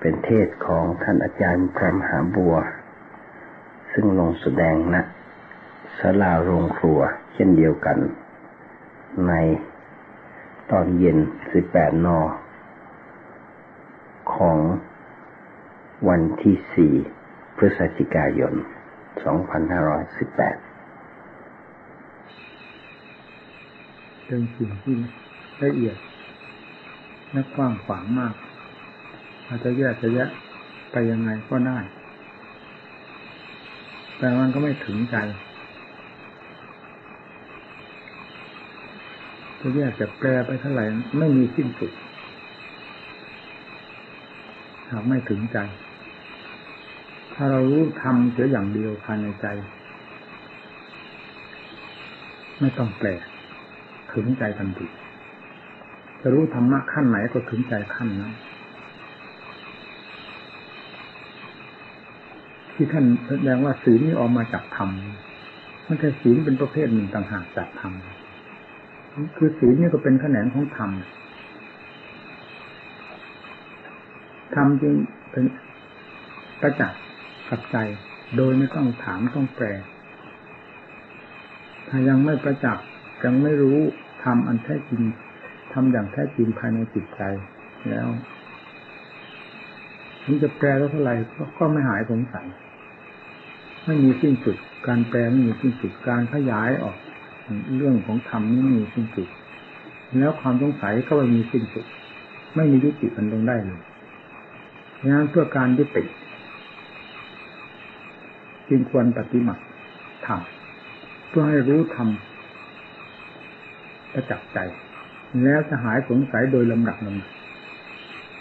เป็นเทศของท่านอาจารย์พรมหาบัว ซึ่งลงแสดงณนะสลาโรงครัวเช่นเดียวกัน ในตอนเย็น 18 น ของวันที่ 4 พฤศจิกายน 2518เป็นสิ่งที่ละเอียดและกว้างขวางมาก อาจจะแยกจะแยะไปยังไงก็ได้ แต่มันก็ไม่ถึงใจ จะแยกจะแปลไปเท่าไหร่ไม่มีสิ้นสุดหากไม่ถึงใจ ถ้าเรารู้ทำเสียอย่างเดียวภายในใจ ไม่ต้องแปลถึงใจทันทีจะรู้ธรรมะขั้นไหนก็ถึงใจขั้นนั้น ที่ท่านแสดงว่าศีลนี้ออกมาจากธรรมมันใช่ศีลเป็นประเภทหนึ่งต่างหากจากธรรมคือศีลนี่ก็เป็นแขนงของธรรมธรรมจึงเป็นประจักษ์กับใจ โดยไม่ต้องถามต้องแปล ถ้ายังไม่ประจักษ์ยังไม่รู้ทำอันแท้จริงทำอย่างแท้จริงภายในจิตใจแล้วมันจะแปลเท่าไหร่ก็ไม่หายสงสัย ไม่มีสิ้นสุด การแปลไม่มีสิ้นสุด การขยายออก เรื่องของธรรมไม่มีสิ้นสุด แล้วความสงสัยก็ไม่มีสิ้นสุด ไม่มียุติมันลงได้เลยดังนั้นเพื่อการยุติจึงควรปฏิบัติธรรมเพื่อให้รู้ธรรมประจักษ์ใจ แล้วจะหายสงสัยโดยลำดับลำดับ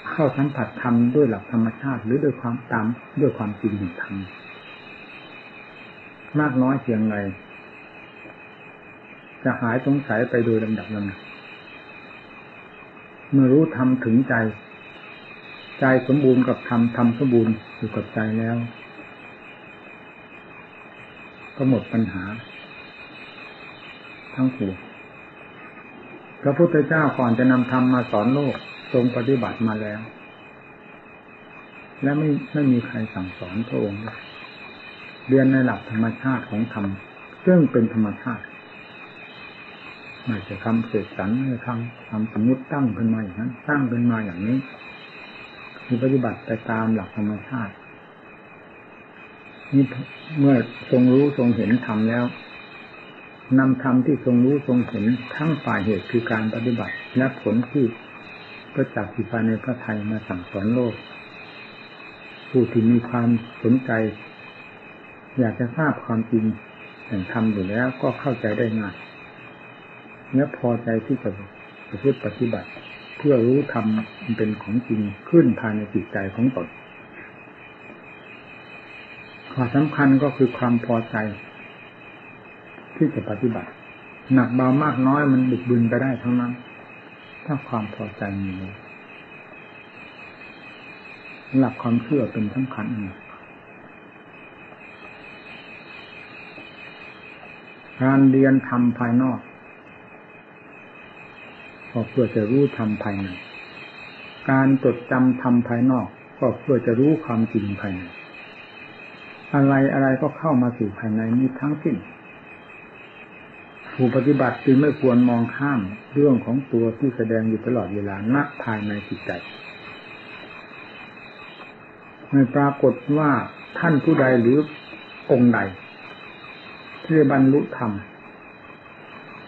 เข้าสัมผัสธรรมด้วยหลักธรรมชาติ หรือด้วยความตามด้วยความจริงของธรรม มากน้อยเพียงไรจะหายสงสัยไปโดยลำดับลำดับเมื่อรู้ธรรมถึงใจ ใจสมบูรณ์กับธรรมธรรมสมบูรณ์อยู่กับใจแล้ว ก็หมดปัญหา ทั้งคู่พระพุทธเจ้าก่อนจะนำธรรมมาสอนโลกทรงปฏิบัติมาแล้ว และไม่ไม่มีใครสั่งสอนพระองค์เเรียนในหลักธรรมชาติของธรรมซึ่งเป็นธรรมชาติไม่ใช่คำเสกสรรไม่คำคำสมมติตั้งขึ้นมาอย่างนั้นตั้งขึ้นมาอย่างนี้มีปฏิบัติไปตามหลักธรรมชาตินี่เมื่อทรงรู้ทรงเห็นธรรมแล้วนำธรรมที่ทรงรู้ทรงเห็นทั้งฝ่ายเหตุคือการปฏิบัติ และผลที่ประจักษ์ที่ภายในพระไทยมาสั่งสอนโลก ผู้ที่มีความสนใจ อยากจะทราบความจริงแห่งธรรมอยู่แล้วก็เข้าใจได้ง่ายและพอใจที่จะประพฤติปฏิบัติ เพื่อรู้ธรรมเป็นของจริงขึ้นภายในจิตใจของตนข้อสำคัญก็คือความพอใจ ที่จะปฏิบัติ หนักเบามากน้อยมันบึกบึนไปได้ทั้งนั้น ถ้าความพอใจมีหลักความเชื่อเป็นสำคัญก การเรียนทำภายนอกก็เพื่อจะรู้ทำภายใน การจดจำทำภายนอก ก็เพื่อจะรู้ความจริงภายใน อะไรอะไรก็เข้ามาสู่ภายในนี้ทั้งสิ้นผู้ปฏิบัติจึงไม่ควรมองข้ามเรื่องของตัวที่แสดงอยู่ตลอดเวลาณภายในจิตใจไม่ปรากฏว่าท่านผู้ใดหรือองค์ใด ที่บรรลุธรรม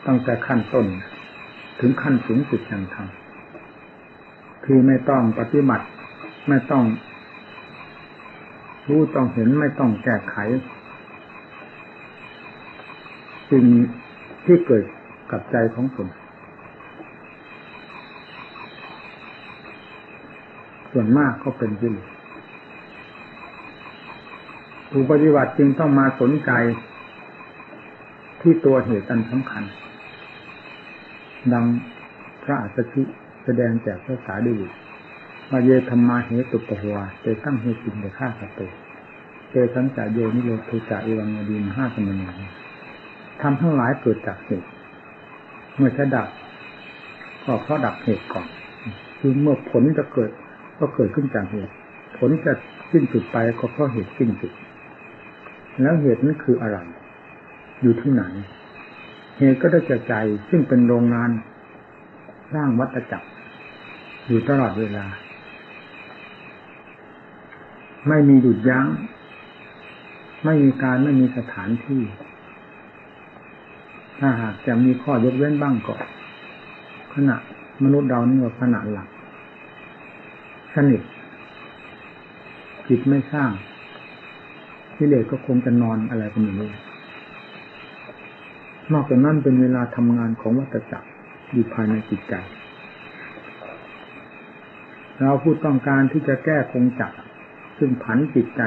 ตั้งแต่ขั้นต้น ถึงขั้นสูงสุดแห่งธรรมคือไม่ต้องปฏิบัติ ไม่ต้องรู้ต้องเห็นไม่ต้องแก้ไขสิ่งที่เกิดกับใจของตนส่วนมากก็เป็นที่ผู้ปฏิบัติจึงต้องมาสนใจ ที่ตัวเหตุอันสำคัญ ดังพระอัสสชิแสดงแจกภาษาดีมาเยธรรมาเหตุปหัวเจตั้งเหตุจริงในข้าสัตว์เจสัญจาโยนิโรธุจาอิวังดีมห้าสมัยทำทั้งหลายเกิดจากเหตุ เมื่อจะดับก็เพราะดับเหตุก่อน คือเมื่อผลจะเกิด ก็เกิดขึ้นจากเหตุผผลจะสิ้นสุดไปก็เพราะเหตุสิ้นสุด แล้วเหตุนั้นคืออะไร อยู่ที่ไหน เหตุก็ได้จากใจซึ่งเป็นโรงงานสร้างวัตจักร อยู่ตลอดเวลา ไม่มีหยุดยัง้ง ไม่มีการไม่มีสถานที่ ถ้าหากจะมีข้อยกเว้นบ้างก็ขณะมนุษย์เรานี่ว่าขณะหลักสนิทจิตไม่สร้างกิเลสก็คงจะนอนอะไรกันอย่างนี้ นอกจากนั้นเป็นเวลาทำงานของวัตจักรอยู่ภายในจิตใจ เราพูดต้องการที่จะแก้คงจักซึ่งผันจิตใจ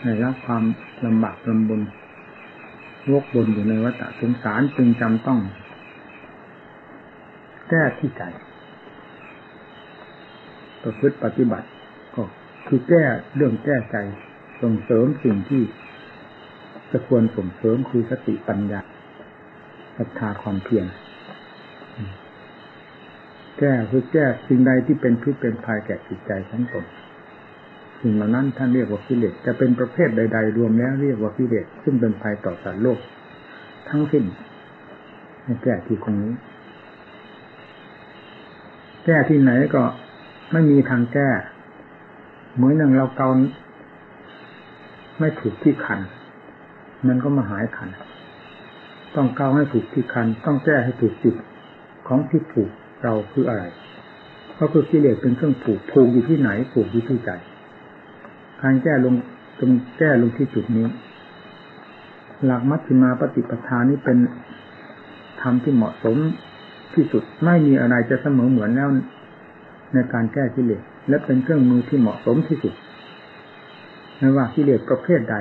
ให้รับความลำบากลำบนวกบนอยู่ในวัฏสงสารจึงจำต้อง แก้ที่ใจประพฤติปฏิบัติ ก็คือแก้เรื่องแก้ใจส่งเสริมสิ่งที่ จะควรส่งเสริมคือสติปัญญาศรัทธาความเพียรแก้คือแก้สิ่งใดที่เป็นพิษเป็นภัยแก่จิตใจทั้งตนสิ่งเหล่านั้นท่านเรียกว่ากิเลสจะเป็นประเภทใด ๆ รวมแล้วเรียกว่ากิเลสซึ่งเป็นภัยต่อสารโลก ทั้งสิ้นให้แก้ที่ตรงนี้ แก้ที่ไหนก็ไม่มีทางแก้ เหมือนอย่งเราเกาไม่ถูกที่คัน มันก็มาหายคัน ต้องเกาวให้ถูกที่คัน ต้องแก้ให้ถูกจุดของที่ผูกเราคืออะไรเพราะคือกิเลสเป็นเครื่องผูกผูกอยู่ที่ไหนผูกอยู่ที่ใจการแก้ลงตรงแก้ลงที่จุดนี้ หลักมัชฌิมาปฏิปทานี้เป็นธรรมที่เหมาะสมที่สุดไม่มีอะไรจะเสมอเหมือนแล้วในการแก้กิเลสและเป็นเครื่องมือที่เหมาะสมที่สุดไม่ว่ากิเลสประเภทใด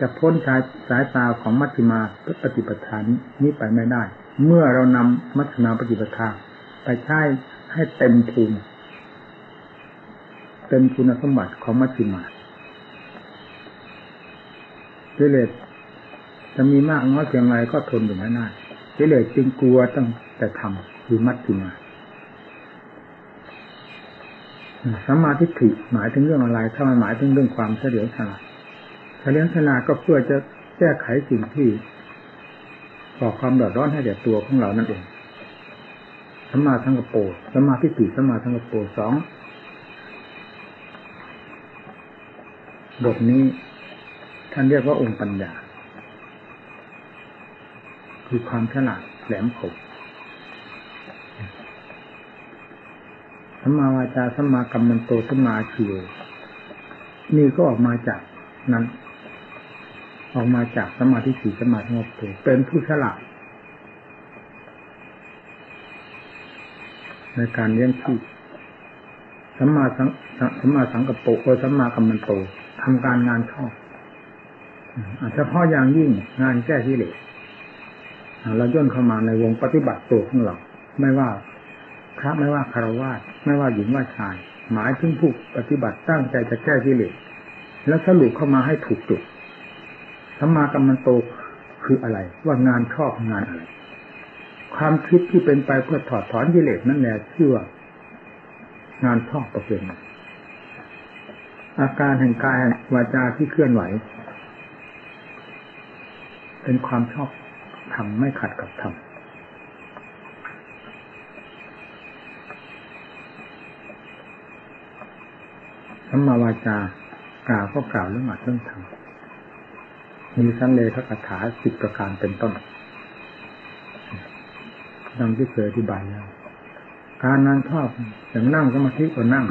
จะพ้นสายสายตาของมัชฌิมาปฏิปทานนี้ไปไม่ได้ เมื่อเรานำมัชฌิมาปฏิปทาไปใช้ให้เต็มภูมิเต็มคุณสมบัติของมัชฌิมากิเลสจะมีมากน้อยเพียงไรก็ทนอยู่ไม่ได้กิเลสจึงกลัวตั้งแต่ทำคือมัชฌิมาสัมมาทิฏฐิหมายถึงเรื่องอะไร ถ้ามันหมายถึงเรื่องความเฉลียวฉลาด ลียวฉลาดก็เพื่อจะแก้ไขสิ่งที่ก่อความเดือดร้อนให้แก่ตัวของเรานั่นเองสัมมาทั้งกโปสัมมาทิฏฐิสัมมาทั้งกโปสองบทนี้ท่านเรียกว่าองค์ปัญญา คือความฉลาดแหลมคมสัมมาวาจาสัมมากัมมันโตสัมมาชีวนี่ก็ออกมาจากนั้น ออกมาจากสมาธิสีสมาธิโมโตเป็นผู้ฉลาดในการเลี้ยงชีพสัมมาสังสัมมาสังกปรโอสัมมากัมมันโตทำการงานชอบเฉพาะอย่างยิ่งงานแก้ที่เหล็กเราย่นเข้ามาในวงปฏิบัติตัวของเราไม่ว่าพระไม่ว่าคารวะไม่ว่าหญิงว่าชาย หมายถึงผู้ปฏิบัติตั้งใจจะแก้กิเหลสแล้วสรุปเข้ามาให้ถูกจุด ธรรมากัมมันโตคืออะไร ว่างานชอบงานอะไร ความคิดที่เป็นไปเพื่อถอดถอนกิเลสนั่นแหละชื่อว่างานชอบประเภทอาการแห่งกายวาจาที่เคลื่อนไหว เป็นความชอบทำไม่ขัดกับธรรมสัมมาวาจากล่าวก็กล่าวเรื่องอัดเรื่องทำ มีสันเลพระคาถาสิบประการเป็นต้นดังที่เคยอธิบายแล้วการนั่งชอบอย่างนั่งสมาธิก็นั่ง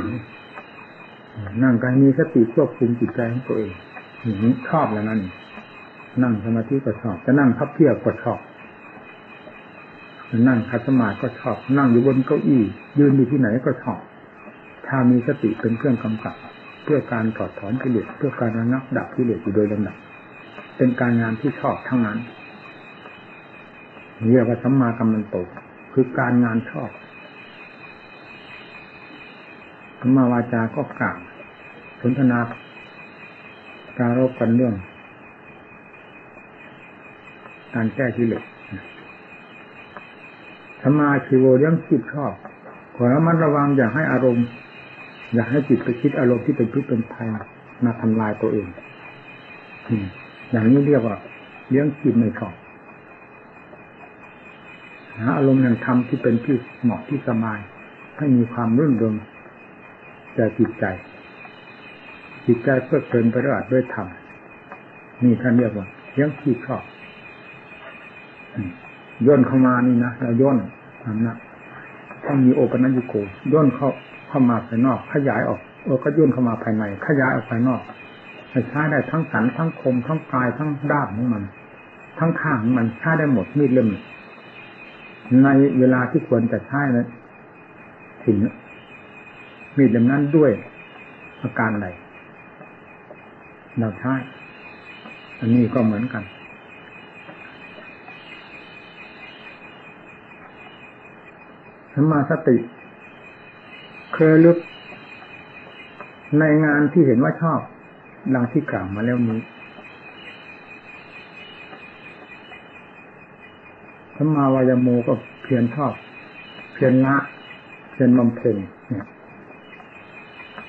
นั่งการมีสติควบคุมจิตใจของตัวเองอย่างนี้ชอบแล้วนั่นนั่งสมาธิก็ชอบ จะนั่งพับเพียบก็ชอบนั่งคัตสมาก็ชอบ นั่งอยู่บนเก้าอี้ ยืนอยู่ที่ไหนก็ชอบ ถ้ามีสติเป็นเครื่องกำกับ เพื่อการถอดถอนกิเลสเพื่อการระงับดับกิเลสอยู่โดยลำดับ เป็นการงานที่ชอบทั้งนั้นเรียกว่าสัมมากัมมันโตคือการงานชอบสัมมาวาจาก็กล่าวสนทนาการรบกันเรื่อง การแก้กิเลสสัมมาชีโวเรื่องคิดชอบ ขอระมัดระวังอย่าให้อารมณ์ อยากให้จิตไปคิดอารมณ์ที่เป็นพิษเป็นภัยมาทำลายตัวเอง อย่างนี้เรียกว่าเลี้ยงจิตไม่ชอบหาอารมณ์แห่งธรรมที่เป็นที่เหมาะที่สบายให้มีความรื่นเริงแก่จิตใจ จิตใจเพื่อเพลินไปด้วยด้วยธรรมนี่ท่านเรียกว่าเลี้ยงจิตชอบย่นเข้ามานี่นะเราย่นทำนะต้องมีโอปัญญิโกย่นเข้าเข้ามาภายนอก ขยายออกเออก็ย่นเข้ามาภายใน ขยายออกภายนอก ใช้ได้ทั้งสันทั้งคมทั้งปลายทั้งด้ามของมัน ทั้งข้างมันใช้ได้หมดมีดเล่มในเวลาที่ควรจะใช้นะถึงมีดเล่มนั้นด้วยอาการใดเราใช้อันนี้ก็เหมือนกันสมาสติ เคยลึกในงานที่เห็นว่าชอบ ดังที่กล่าวมาแล้วนี้สมาวายโมก็เพียรชอบ เพียรละ เพียรบำเพ็ญเนี่ย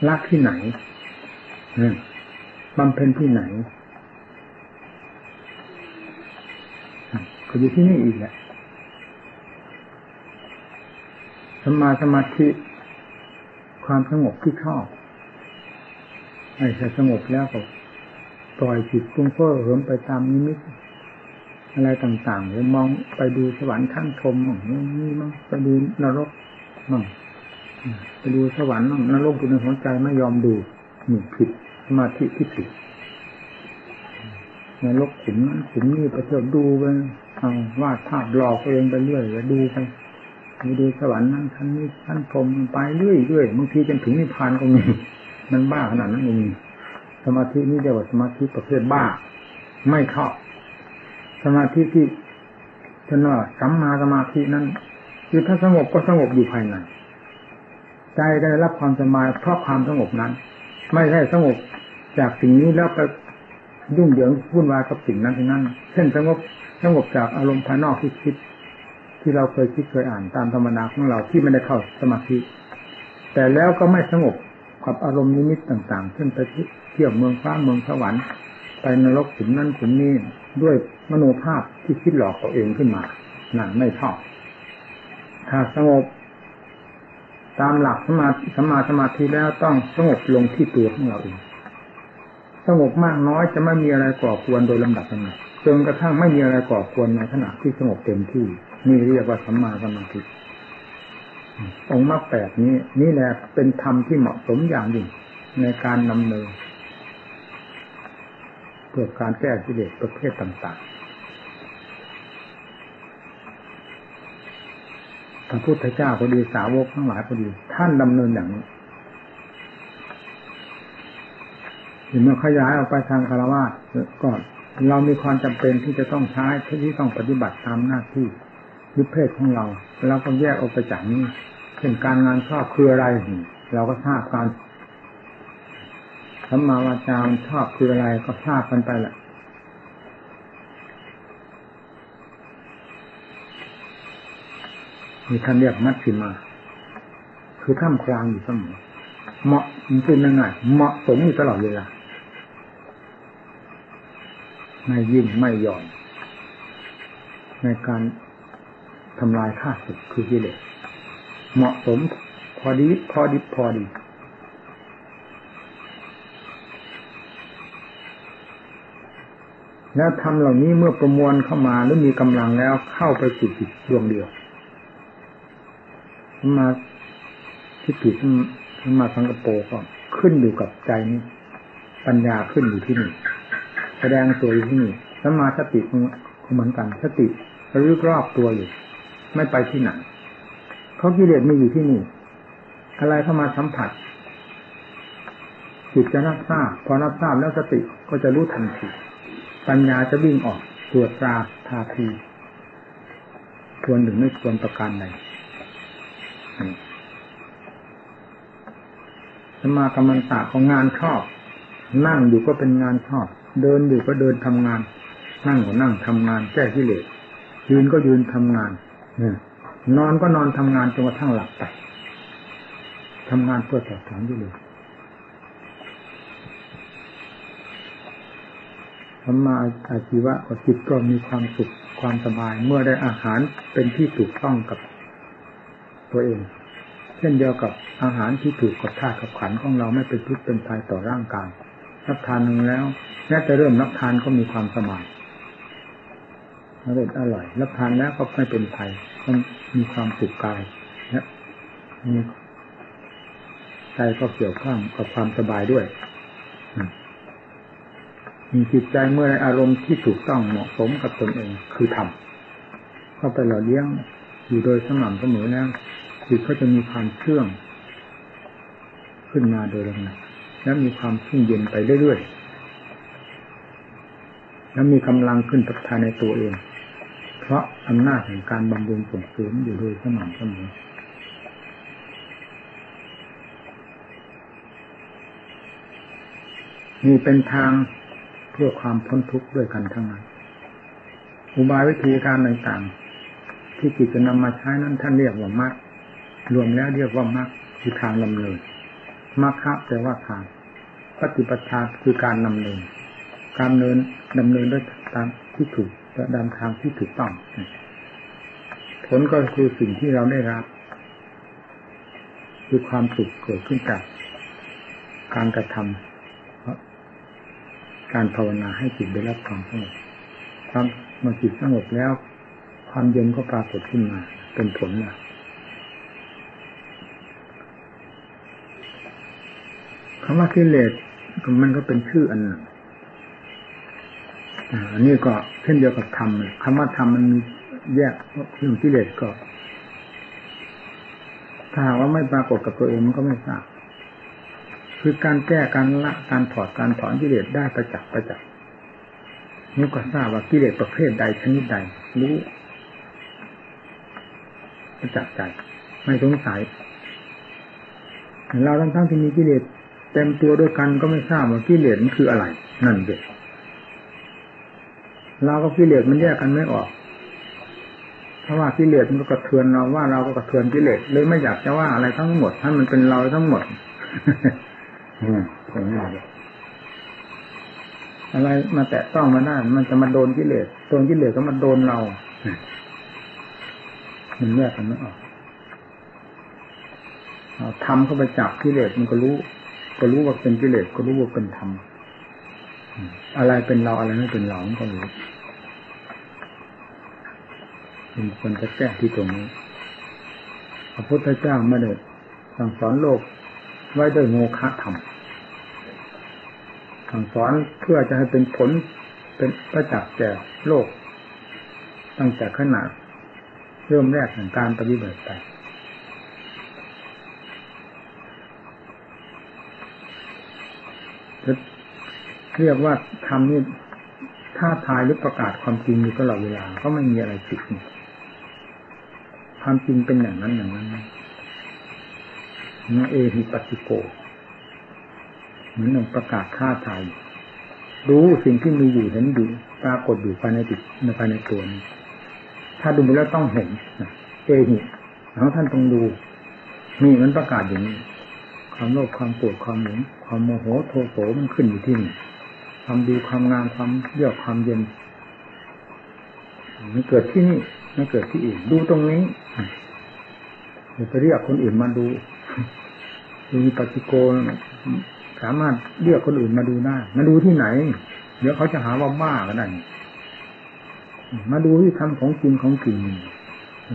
ละที่ไหนบำเพ็ญที่ไหนก็อยู่ที่นี่อีกแหละสมาสมาธิความสงบที่ชอบ ไอ้จสงบแล้วก็ปล่อยจิตปุ้งเฟ้อเหิมไปตามนิมิตอะไรต่างๆหรือมองไปดูสวรรค์ท่านชมมั่งนี่มั่งไปดูนรกมั่งไปดูสวรรค์มั่งนรกอยู่ในหัวใจไม่ยอมดูนี่ผิดสมาธิที่ผิดนรกขุมนั้นขุมนี้ไปเที่ยวดูไปเอาวาดภาพหลอกเองไปเรื่อยแล้วดูไปดูดูสวรรค์นั้นท่านนี้ท่านพรมไปเรื่อยเรื่อยบางทีจนถึงนิพพานก็มี มันบ้าขนาดนั้นเองสมาธินี่เรียกว่าสมาธิประเภทบ้า ไม่เข้าสมาธิที่ท่านว่าสัมมาสมาธินั้นคือถ้าสงบก็สงบอยู่ภายในใจได้รับความสบายเพราะความสงบนั้น ไม่ใช่สงบจากสิ่งนี้แล้วไปยุ่งเหยิงวุ่นวายกับสิ่งนั้นที่นั่นเช่นสงบสงบจากอารมณ์ภายนอกที่คิด ที่เราเคยคิดเคยอ่านตามธรรมนาของเราที่ไม่ได้เข้าสมาธิ แต่แล้วก็ไม่สงบ กับอารมณ์นิมิตต่างๆเช่นไปเที่ยวเมืองฟ้าเมืองสวรรค์ไปนรกขุมนั่นขุมนี้ด้วยมโนภาพที่คิดหลอกตัวเองขึ้นมานั่นไม่ชอบ ถ้าสงบ ตามหลักสมาสมาสมาธิแล้วต้องสงบลงที่ตัวของเราเองสงบมากน้อยจะไม่มีอะไรก่อควรโดยลำดับนั้นจนกระทั่งไม่มีอะไรก่อควรในขณะที่สงบเต็มที่นี่เรียกว่าสัมมาสมาธิ องค์มรรคแปดนี้ นี่แหละเป็นธรรมที่เหมาะสมอย่างยิ่งในการนำเนินเพื่อการแก้กิเลสประเภทต่างๆพระพุทธเจ้าก็ดีสาวกทั้งหลายก็ดี ท่านดำเนินอย่างนี้เมื่อขยายออกไปทางคารวะก่อนเรามีความจำเป็นที่จะต้องใช้ที่ต้องปฏิบัติตามหน้าที่ วิเพศของเราเราก็แยกออกไปจากนี้เช่นการงานชอบคืออะไร เราก็ทราบการสัมมาวาจาชอบคืออะไรก็ทราบกันไปแหละมีท่านเรียกมัชชิมา คือท่ามกลางอยู่เสมอเหมาะมันพูดง่ายๆเหมาะสมอยู่ตลอดเวลาไม่ยิ่งไม่หย่อน ในการ ทำลายข้าศึกคือกิเลสเหมาะสมพอดีพอดีพอดี แล้วทำเหล่านี้เมื่อประมวลเข้ามาหรือมีกำลังแล้วเข้าไปสู่จิตดวงเดียวมาที่จิตมาสังกโปก็ขึ้นอยู่กับใจนี้ ปัญญาขึ้นอยู่ที่นี่ แสดงตัวอยู่ที่นี่สมาสติเหมือนกันสติระลึกรอบตัวอยู่ ไม่ไปที่ไหนเพราะกิเลสมีอยู่ที่นี่ อะไรเข้ามาสัมผัสจิตจะรับทราบพอรับทราบแล้วสติก็จะรู้ทันทีปัญญาจะวิ่งออกตรวจตราทาทีควรหรือไม่ควรประการใดสมากรรมตาของงานชอบ นั่งอยู่ก็เป็นงานชอบ เดินอยู่ก็เดินทำงาน นั่งก็นั่งทำงาน แก้กิเลสยืนก็ยืนทำงาน นอนก็นอนทำงานจนกระทั่งหลับไปทำงานเพื่อตอบสนอยู่เลยธรรมาอาชีวะกับจิตก็มีความสุขความสบาย เมื่อได้อาหารเป็นที่ถูกต้องกับตัวเอง เช่นเดียวกับอาหารที่ถูกกับธาตุกับขันของเราไม่เป็นพิษเป็นภัยต่อร่างกายรับทานหนึ่งแล้วแม้แต่เริ่มรับทานก็มีความสบาย อร่อยอร่อยรับทานแล้วก็ไม่เป็นภัยก็มีความสุขกายและมีใจก็เกี่ยวข้องกับความสบายด้วยมีจิตใจเมื่อในอารมณ์ที่ถูกต้องเหมาะสมกับตนเองคือธรรมเข้าไปหล่อเลี้ยงอยู่โดยสม่ำเสมอแล้วจิตก็จะมีความเชื่อง ขึ้นมาโดยลำดับและมีความชุ่มเย็นไปเรื่อยๆและมีกำลังขึ้นภายในตัวเอง เพราะอำนาจแห่งการบำรุงส่งเสริมอยู่โดยสม่ำเสมอนี่เป็นทางเพื่อความพ้นทุกข์ด้วยกันทั้งนั้น อุบายวิธีการต่างๆ ที่จิตจะนำมาใช้นั้นท่านเรียกว่ามรรครวมแล้วเรียกว่ามรรคคือทางดำเนินมรรคะแปลว่าทางปฏิปทาคือการดำเนิน การเนินดำเนินด้วยตามที่ถูก และดำทางที่ถูกต้อง ผลก็คือสิ่งที่เราได้รับ คือความสุขเกิดขึ้นจากการกระทำการภาวนาให้จิตได้รับความสงบความเมื่อจิตสงบแล้ว ความเย็นก็ปรากฏขึ้นมา เป็นผลนะคำว่ากิเลสมันก็เป็นชื่ออันหนึ่ง อันนี้ก็เช่นเดียวกับธรรมคำว่าธรรมมันแยกเรื่องกิเลสก็ถ้าหากว่าไม่ปรากฏกับตัวเองมันก็ไม่ทราบคือการแก้การละการถอดการถอนกิเลสได้ประจักษ์ประจักษ์นี่ก็ทราบว่ากิเลสประเภทใดชนิดใดรู้ประจักษ์ใจไม่สงสัยเราทั้งทั้งที่มีกิเลสเต็มตัวด้วยกันก็ไม่ทราบว่ากิเลสมันคืออะไร นั่นเด็ก เราก็กิเลสมันแยกกันไม่ออก เพราะว่ากิเลสมันก็กระเทือนเราว่าเราก็กระเทือนกิเลสเลยไม่อยากจะว่าอะไรทั้งหมดท่านมันเป็นเราทั้งหมดอืมตรงนี้อะไรมาแตะต้องมาได้มันจะมาโดนกิเลสโดนกิเลสก็มาโดนเรามันแยกกันไม่ออกเอาทำเข้าไปจับกิเลสมันก็รู้ ก็รู้ว่าเป็นกิเลสก็รู้ว่าเป็นธรรม อะไรเป็นเราอะไรไม่เป็นเรามันก็รู้เป็นคนจะแก้ที่ตรงนี้พระพุทธเจ้าไม่ได้สั่งสอนโลกไว้ด้วยโมฆะธรรมสั่งสอนเพื่อจะให้เป็นผลเป็นประจักษ์แก่โลก ตั้งแต่ขนาดเริ่มแรกของการปฏิบัติไป เรียกว่าทำนี่ท้าทายหรือประกาศความจริงอยู่ตลอดเวลา ก็ไม่มีอะไรผิดความจริงเป็นอย่างนั้นอย่างนั้นนะเอหิปัติโก เหมือนหนึ่งประกาศค่าไทยรู้สิ่งที่มีอยู่เห็นอยู่ปรากฏอยู่ภายในจิตในภายในตัวนี้ถ้าดูไปแล้วต้องเห็นเอหิของท่านต้องดูนี่มันประกาศอย่างนี้ ความโลภความโกรธความหลงความโมโหโทโสมันขึ้นอยู่ที่นี่ ความดีความงามความเยือกความเย็นมันเกิดที่นี่ไม่เกิดที่อื่นดูตรงนี้เดี๋ยวไปเรียกคนอื่นมาดูมีปฏิโกนสามารถเรียกคนอื่นมาดูได้มาดูที่ไหน เดี๋ยวเขาจะหาว่าบ้ากันได้มาดูที่ทำของจริงของจริง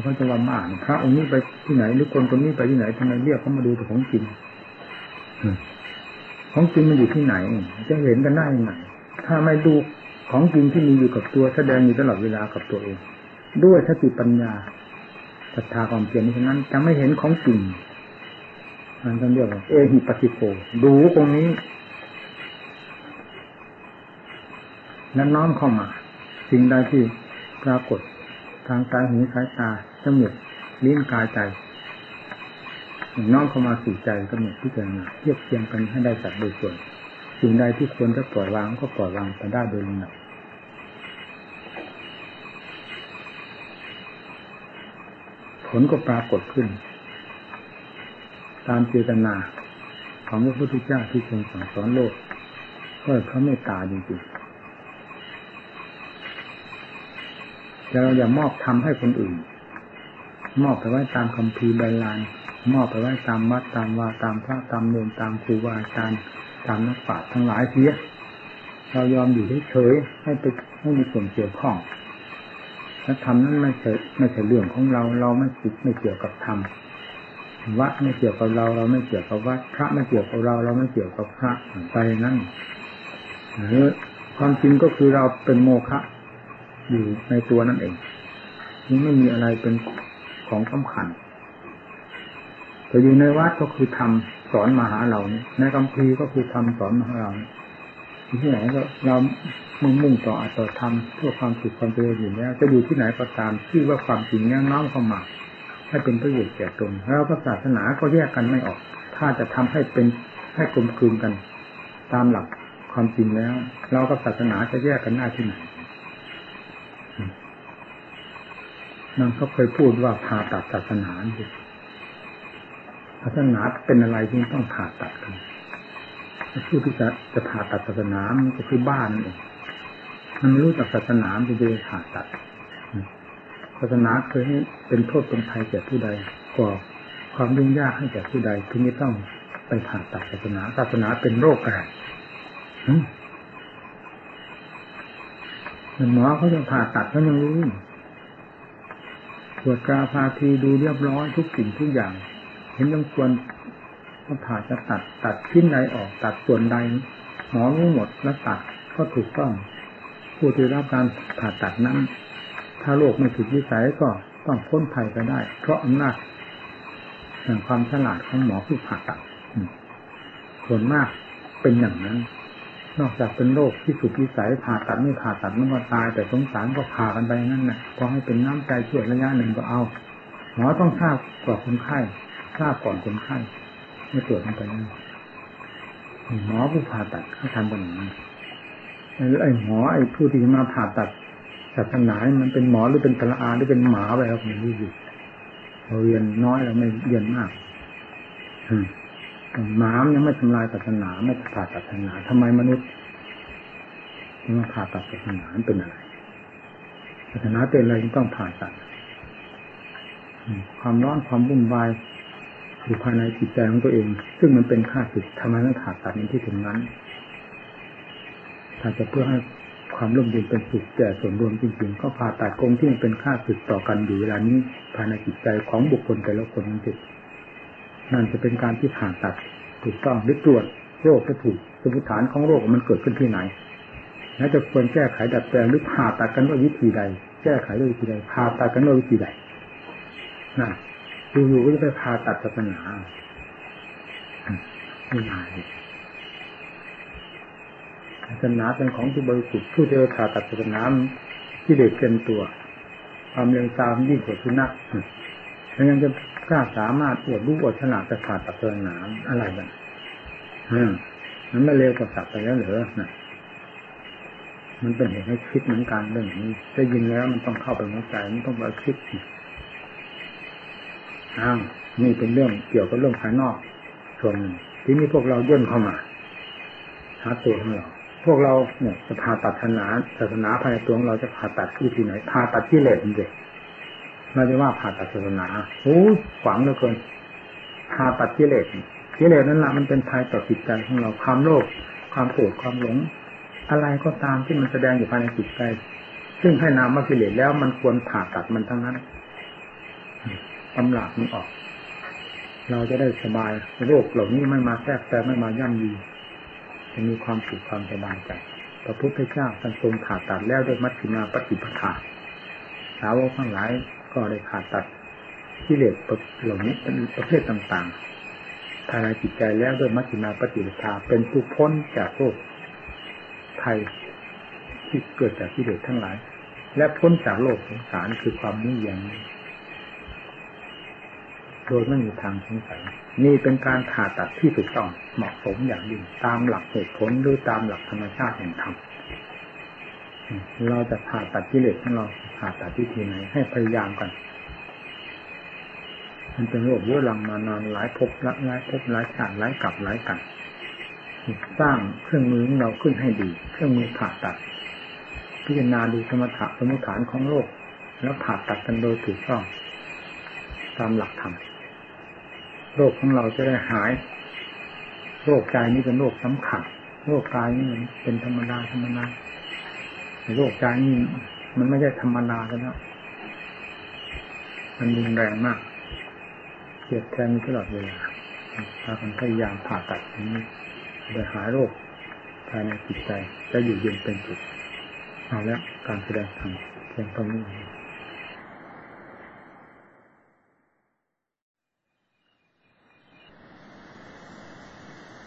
เขาจะว่าบ้าพระองค์นี้ไปที่ไหนหรือคนคนนี้ไปที่ไหนทำไมเรียกเขามาดูแต่ของจริง ของจริงมันอยู่ที่ไหน จะเห็นกันได้ยังไงถ้าไม่ดูของจริงที่มีอยู่กับตัวแสดงอยู่ตลอดเวลากับตัวเอง ด้วยสติปัญญาศรัทธาความเพียรนั้นจะไม่เห็นของจริงมันต้องเรียกว่าเอหิปฏิโกดูตรงนี้แล้วน้อมเข้ามา สิ่งใดที่ปรากฏทางตาหูสายตาจมูกลิ้นกายใจ น้อมเข้ามาสู่ใจกำหนดพิจารณาเทียบเทียงกันให้ได้จัดโดยส่วน สิ่งใดที่ควรจะปล่อยวางก็ปล่อยวางไปได้โดยลำดับผลก็ปรากฏขึ้น ตามเจตนาของพระพุทธเจ้าที่ทรงสั่งสอนโลกก็เขาไม่ตาจริงๆแต่เราอย่ามอบทำให้คนอื่น มอบไปไว้ตามคำพีใบลาน มอบไปไว้ตามวัดตามวาตามพระตามเนรตามครูบาอาจารย์ตามนักปราชญ์ทั้งหลายเสียเรายอมอยู่เฉยๆให้ไปให้มีส่วนเกี่ยวข้องถ้าทำนั้นไม่ใช่ไม่ใช่เรื่องของเราเราไม่ติดไม่เกี่ยวกับธรรมวัดไม่เกี่ยวกับเราเราไม่เกี่ยวกับวัดพระไม่เกี่ยวกับเราเราไม่เกี่ยวกับพระไปนั่นหรือความจริงก็คือเราเป็นโมฆะอยู่ในตัวนั่นเองนี่ไม่มีอะไรเป็นของสำคัญ แต่อยู่ในวัดก็คือทำสอนมาหาเราในคำพีก็คือทำสอนมาหาเราที่ไหนก็เรามุ่งมุ่งต่ออัตธรรมเพื่อความสุขความเจริญอยู่แล้วจะอยู่ที่ไหนก็ตามที่ว่าความจริงนี้น้อมเข้ามาให้เป็นประโยชน์แก่ตนแล้วก็ศาสนาก็แยกกันไม่ออก ถ้าจะทำให้เป็นให้กลมกลืนกัน ตามหลักความจริงแล้ว เราก็ศาสนาจะแยกกันได้ที่ไหนนั่นก็เคยพูดว่าผ่าตัดศาสนา ศาสนาเป็นอะไรที่ต้องผ่าตัดกันผู้ที่จะจะผ่าตัดศาสนามันก็คือบ้านเองมันไม่รู้จักศาสนาจะไปผ่าตัดศาสนาเคยให้เป็นโทษเป็นภัยแก่ผู้ใดก่อความยุ่งยากให้แก่ผู้ใดที่ไม่ต้องไปผ่าตัดศาสนาศาสนาเป็นโรคอะไรหมอเขาจะผ่าตัดเขายังรู้ตรวจกาพาทีดูเรียบร้อยทุกสิ่งทุกอย่าง เห็นยังควรก็ผ่าจะตัด ตัดชิ้นใดออก ตัดส่วนใดหมอรู้หมดแล้วตัดก็ถูกต้องผู้ที่รับการผ่าตัดนั้น ถ้าโรคไม่ถูกวิสัยก็ต้องพ้นภัยไปได้ เพราะอำนาจแห่งความฉลาดของหมอผู้ผ่าตัดส่วนมากเป็นอย่างนั้น นอกจากเป็นโรคที่สุดวิสัยผ่าตัดไม่ผ่าตัดมันก็ตาย แต่สงสารก็ผ่ากันไปนั่นแหละพอให้เป็นน้ำใจช่วยระยะหนึ่งก็เอา หมอต้องทราบก่อนคนไข้ ทราบก่อนคนไข้ไม่ตรวจมันไปนั่นหมอผู้ผ่าตัดเขาทำแบบนี้ไอ้หมอไอ้ผู้ที่มาผ่าตัดศาสนามันเป็นหมอหรือเป็นพระอาหรือเป็นหมาไปครับมันรู้อยู่เราเรียนน้อยเราไม่เรียนมากหมายังไม่ทำลายศาสนาไม่ผ่าตัดศาสนาทำไมมนุษย์มาผ่าตัดศาสนาเป็นอะไรศาสนาเป็นอะไรต้องผ่าตัดความร้อนความวุ่นวาย อยู่ภายในจิตใจของตัวเอง ซึ่งมันเป็นค่าศึกทำไมต้องขาดตัดในที่ถึงนั้นถ้าจะเพื่อให้ความร่มเย็นเป็นสุขแก่ส่วนรวมจริงๆ ก็ผ่าตัดกงที่มันเป็นค่าศึกต่อกันอยู่เวลานี้ภายในจิตใจของบุคคลแต่ละคนนั้นจิตนั่นจะเป็นการที่ผ่าตัดถูกต้องหรือตรวจโรคจะถูกสมุฐานของโรคมันเกิดขึ้นที่ไหน แล้วจะควรแก้ไขดัดแปลงหรือผ่าตัดกันด้วยวิธีใด แก้ไขด้วยวิธีใดผ่าตัดกันด้วยวิธีใดนั่น อยู่ๆก็จะไปพาตัดศาสนาไม่ได้ศาสนาเป็นของที่บริสุทธิ์ผู้เจอผ่าตัดศาสนาที่เด็กเกินตัวความเร็วตามยิ่งกว่าสุนัขแล้วยังจะกล้าสามารถอวดรู้อวดฉลาดจะผ่าตัดศาสนาอะไรบ้างมันไม่เร็วกว่าสัตว์ไปแล้วเหรอนะมันเป็นเหตุให้คิดเหมือนกันเรื่องนี้ได้ยินแล้วมันต้องเข้าไปหัวใจมันต้องไปคิด อ้าวนี่เป็นเรื่องเกี่ยวกับเรื่องภายนอกส่วนที่นี่พวกเราย่นเข้ามาหาตัวของเราพวกเราเนี่ยจะผ่าตัดศาสนาศาสนาภายในตัวของเราจะผ่าตัดที่ที่ไหนผ่าตัดที่เลสจริงๆเราจะว่าผ่าตัดศาสนาโอ้ขวางเหลือเกินผ่าตัดที่เลสที่เลสนั่นแหละมันเป็นภัยต่อจิตใจของเราความโลภความโกรธความหลง อะไรก็ตามที่มันแสดงอยู่ภายในจิตใจ ซึ่งให้นามว่ากิเลสแล้วมันควรผ่าตัดมันทั้งนั้น ตำหลักมันออก เราจะได้สบายโรคเหล่านี้ไม่มาแทรกแซงไม่มาย่ำยีจะมีความสุขความสบายใจพระพุทธเจ้าท่านทรงผ่าตัดแล้วด้วยมัชฌิมาปฏิปทาสาวกทั้งหลายก็ได้ผ่าตัดที่เหลือเหล่านี้เป็นประเภทต่างๆภายในจิตใจแล้วด้วยมัชฌิมาปฏิปทาเป็นผู้พ้นจากโรคภัยที่เกิดจากที่เหลือทั้งหลาย และพ้นจากโลกสงสารคือความมุ่งยัง โดยไม่มีทางสงสัยนี่เป็นการผ่าตัดที่ถูกต้องเหมาะสมอย่างยิ่งตามหลักเหตุผลหรือตามหลักธรรมชาติแห่งธรรมเราจะผ่าตัดกิเลสของเราผ่าตัดที่ทีไหนให้พยายามกัน มันเป็นโรคเรื้อรังมานานหลายภพหลายภพหลายชาติหลายกลับหลายกันสร้างเครื่องมือของเราขึ้นให้ดี เครื่องมือผ่าตัด พิจารณาดูสมถะสมุฐานของโลก แล้วผ่าตัดกันโดยถูกต้องตามหลักธรรม โรคของเราจะได้หาย โรคใจนี่เป็นโรคสำคัญโรคกายนี่เป็นธรรมดาธรรมดาโรคใจนี่มันไม่ใช่ธรรมดาแล้วมันรุนแรงมากเจ็บแทนตลอดเวลาพากันพยายามผ่าตัดนี้โดยหาโรคภายในจิตใจจะอยู่เย็นเป็นสุดเอาล้วการแสดงธรรมเพียงเท่านี้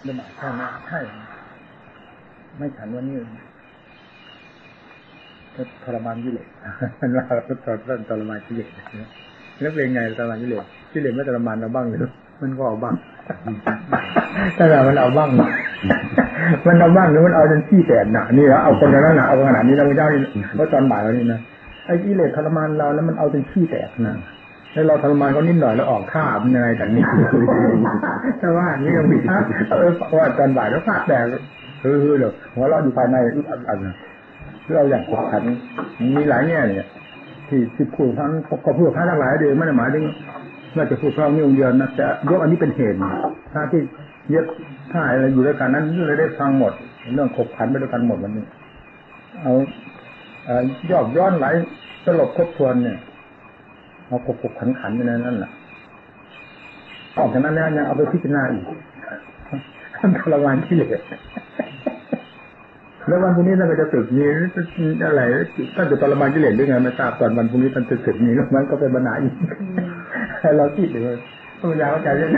เรื่องข้ามาใช่ ไม่ฉันวันนี้ก็ทรมานยิ่งเลสมันว่าเราทรทรมานยิ่งเลสแล้วเป็นไงทรมานยิ่งเลสยิ่เลสไม่ทรมานเราบ้างหรือมันก็เอาบ้างถ้าเรามันเอาบ้าง มันเอาบ้างหรือมันเอาจนขี้แตกหนานี่แล้วเอาคนนั้นหนาเอาขนาดนี้แล้วพระเจ้าเพราะตอนบ่ายวันนี้นะไอ้ยิ่เลสทรมานเราแล้วมันเอาจนขี้แตกหนา แล้วเราทรมานเขานิดหน่อยแล้วออกข้ามันยังไงกันนี่ถ้าว่านี่ก็มีเออว่าตอนบ่ายแล้วข้าแตกคืออเดี๋ยวหัวเราอยู่ภายในอึดอัดคือเอาอย่างขบขันมีหลายแง่เนี่ย ที่ที่พูดทั้งก็พูดทั้งหลายเดือนไม่ได้หมายถึงน่าจะพูดเพราะนี่องเดียวนะจะยกอันนี้เป็นเหตุถ้าที่เย็บถ้าอะไรอยู่ด้วยกันนั้นเลยได้ฟังหมด เรื่องขบขันไปด้วยกันหมดวันนี้ เอายอบย้อนไหลสลบครบทวนเนี่ย เอาขบขบขันขันอยู่ในนั้นแหละออกจากนั้นแล้วยังเอาไปพิจารณาอีกท่านทรมานที่เหลือแล้ววันพรุ่งนี้ท่านก็จะตึกนี้อะไรท่านจะทรมานกิเลสด้วยไงไม่ทราบตอนวันพรุ่งนี้ท่านจะตึกนี้แล้วมันก็เป็นปัญหาอีกให้เราคิดเลยปัญญาเข้าใจยัง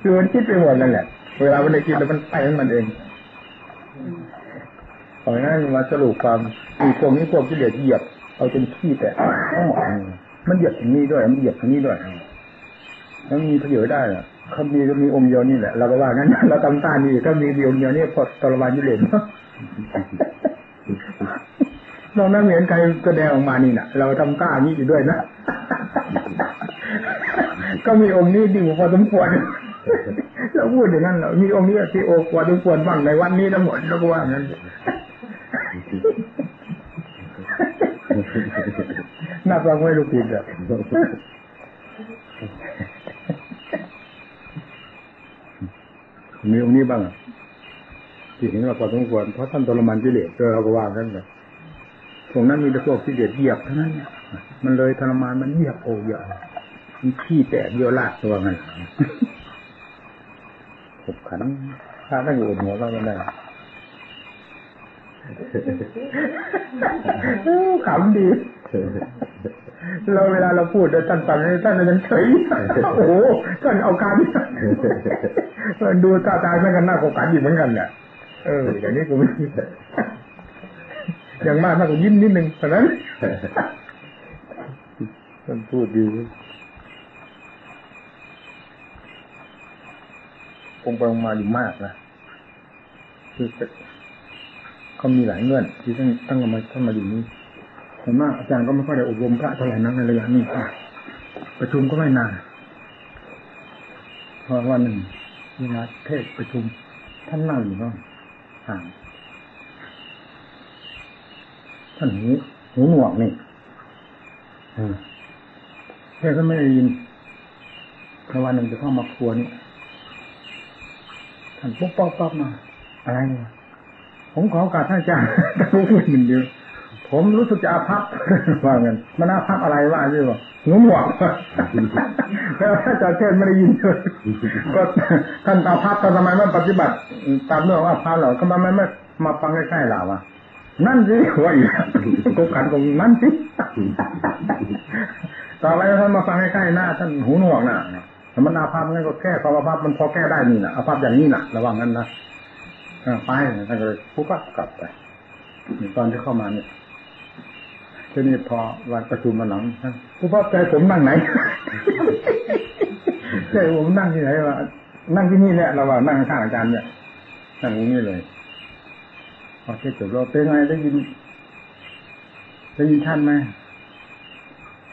คือมันคิดไปหมดนั่นแหละ เวลามันได้คิดแล้วมันไปของมันเองขอให้มาสรุปความอีพวกนี้พวกกิเลสเหยียบ เอาจนขี้แตกทั้งหมดมันเหยียบถึงนี้ด้วย มันเหยียบถึงนี้ด้วยแล้วมีประโยชน์ได้เหรอเขามีก็มีองค์เดียวนี่แหละ เราก็ว่างั้นเราทำตานี่ก็มีองค์เดียวนี่พอตรมานยิเลนลองนั่งเห็นใครแสดงออกมานี่นะเราทำตานี้อยู่ด้วยนะก็มีองค์นี้ดีพอสมควรเราพูดอย่างนั้นเรามีองค์นี้ที่โอกว่าสมควรบ้างในวันนี้ทั้งหมดเราก็ว่างั้น น่าฟังไม่รู้ผิดอะมีองค์นี้บ้างที่เห็นว่าพอสมควรเพราะท่านทรมานกิเลสเราก็ว่ากันเลยตรงนั้นมีแต่พวกกิเลสเหยียบเท่านั้นมันเลยทรมานมันเหยียบโอ้ยมันขี้แตกเยอะลากตัวไงขบขันถ้าตั้งอยู่หัวเราไม่ได้ ขำดีเราเวลาเราพูดท่านฟังท่านยังเฉยโอ้โหท่านเอาการดูตาตายเหมือนกันหน้าโกกันอยู่เหมือนกันเนี่ยเอออย่างนี้กูไม่อย่างมากมากก็ยิ้มนิดนึงเท่านั้นท่านพูดดีคงไปมาอยู่มากนะคือ เขามีหลายเงื่อนที่ต้องต้องมาต้องมาอยู่นี่ส่วนมากอาจารย์ก็ไม่ค่อยได้อบรมพระเท่าไหร่นักในระยะนี้ประชุมก็ไม่นานพอวันหนึ่งเวลาเทศประชุม ท่านนั่งอยู่ก็ห่างท่านหูหูหนวกนี่เทศก็ไม่ได้ยินพอวันหนึ่งจะเข้ามาครัวนี่ท่านปุ๊บป๊อบป๊อบมา อะไรเนี่ย ผมขอโอกาสท่านอาจารย์พูดหนึ่งเดียวผมรู้สึกจะอาภัพว่าเงินมันอาภัพอะไรว่าใช่ไหมหนูหมวกแล้วอาจารย์เทศไม่ได้ยินเลยก็ท่านอาภัพทำไมไม่ปฏิบัติ ตามเรื่องอาภัพหรอก็มาไม่ไม่มาฟังใกล้ๆเราอะนั่นสิว่าอีกกขันตรงนั้นสิต่อไปท่านมาฟังใกล้ๆหน้าท่านหูหนวกน่ะมันอาภัพงั้นก็แก้ความอาภัพมันพอแก้ได้นี่นะอาภัพอย่างนี้น่ะระวังนั้นนะ ไปท่านก็เลยปุ๊บกลับไปตอนที่เข้ามาเนี่ยทีนี้พอวันประชุมมาหลังผู้พ่อใจผมนั่งไหนใจผมนั่งที่ไหนวะนั่งที่นี่แหละเราว่านั่งข้างอาจารย์เนี่ยนั่งตรงนี้เลยพอเทศจบเราเป็นไงได้ยินได้ยินท่านไหม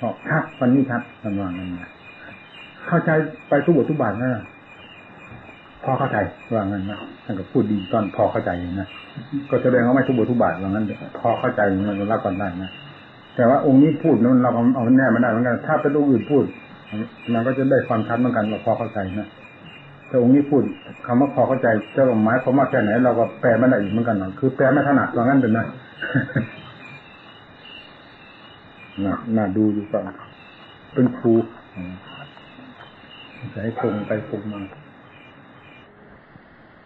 อชัดวันนี้ชัดมันวางกันนะเข้าใจไปทุกบททุกบาทนะ พอเข้าใจว่างั้นนะท่านก็พูดดีตอนพอเข้าใจนะก็แสดงว่าไม่ทุบททุกบาทว่างั้นพอเข้าใจมันรับกันได้นะแต่ว่าองค์นี้พูดนั้นเราเอาแน่ไม่ได้เหมือนกันถ้าไปดูอื่นพูดมันก็จะได้ความชัดเหมือนกันว่าพอเข้าใจนะแต่องค์นี้พูดคำว่าพอเข้าใจจะหมายความว่าแค่ไหนเราก็แปลไม่ได้อีกเหมือนกันคือแปลไม่ถนัดว่างั้นเป็นนะน่าน่าดูดูก่อนเป็นครูใช้คงไปคงมา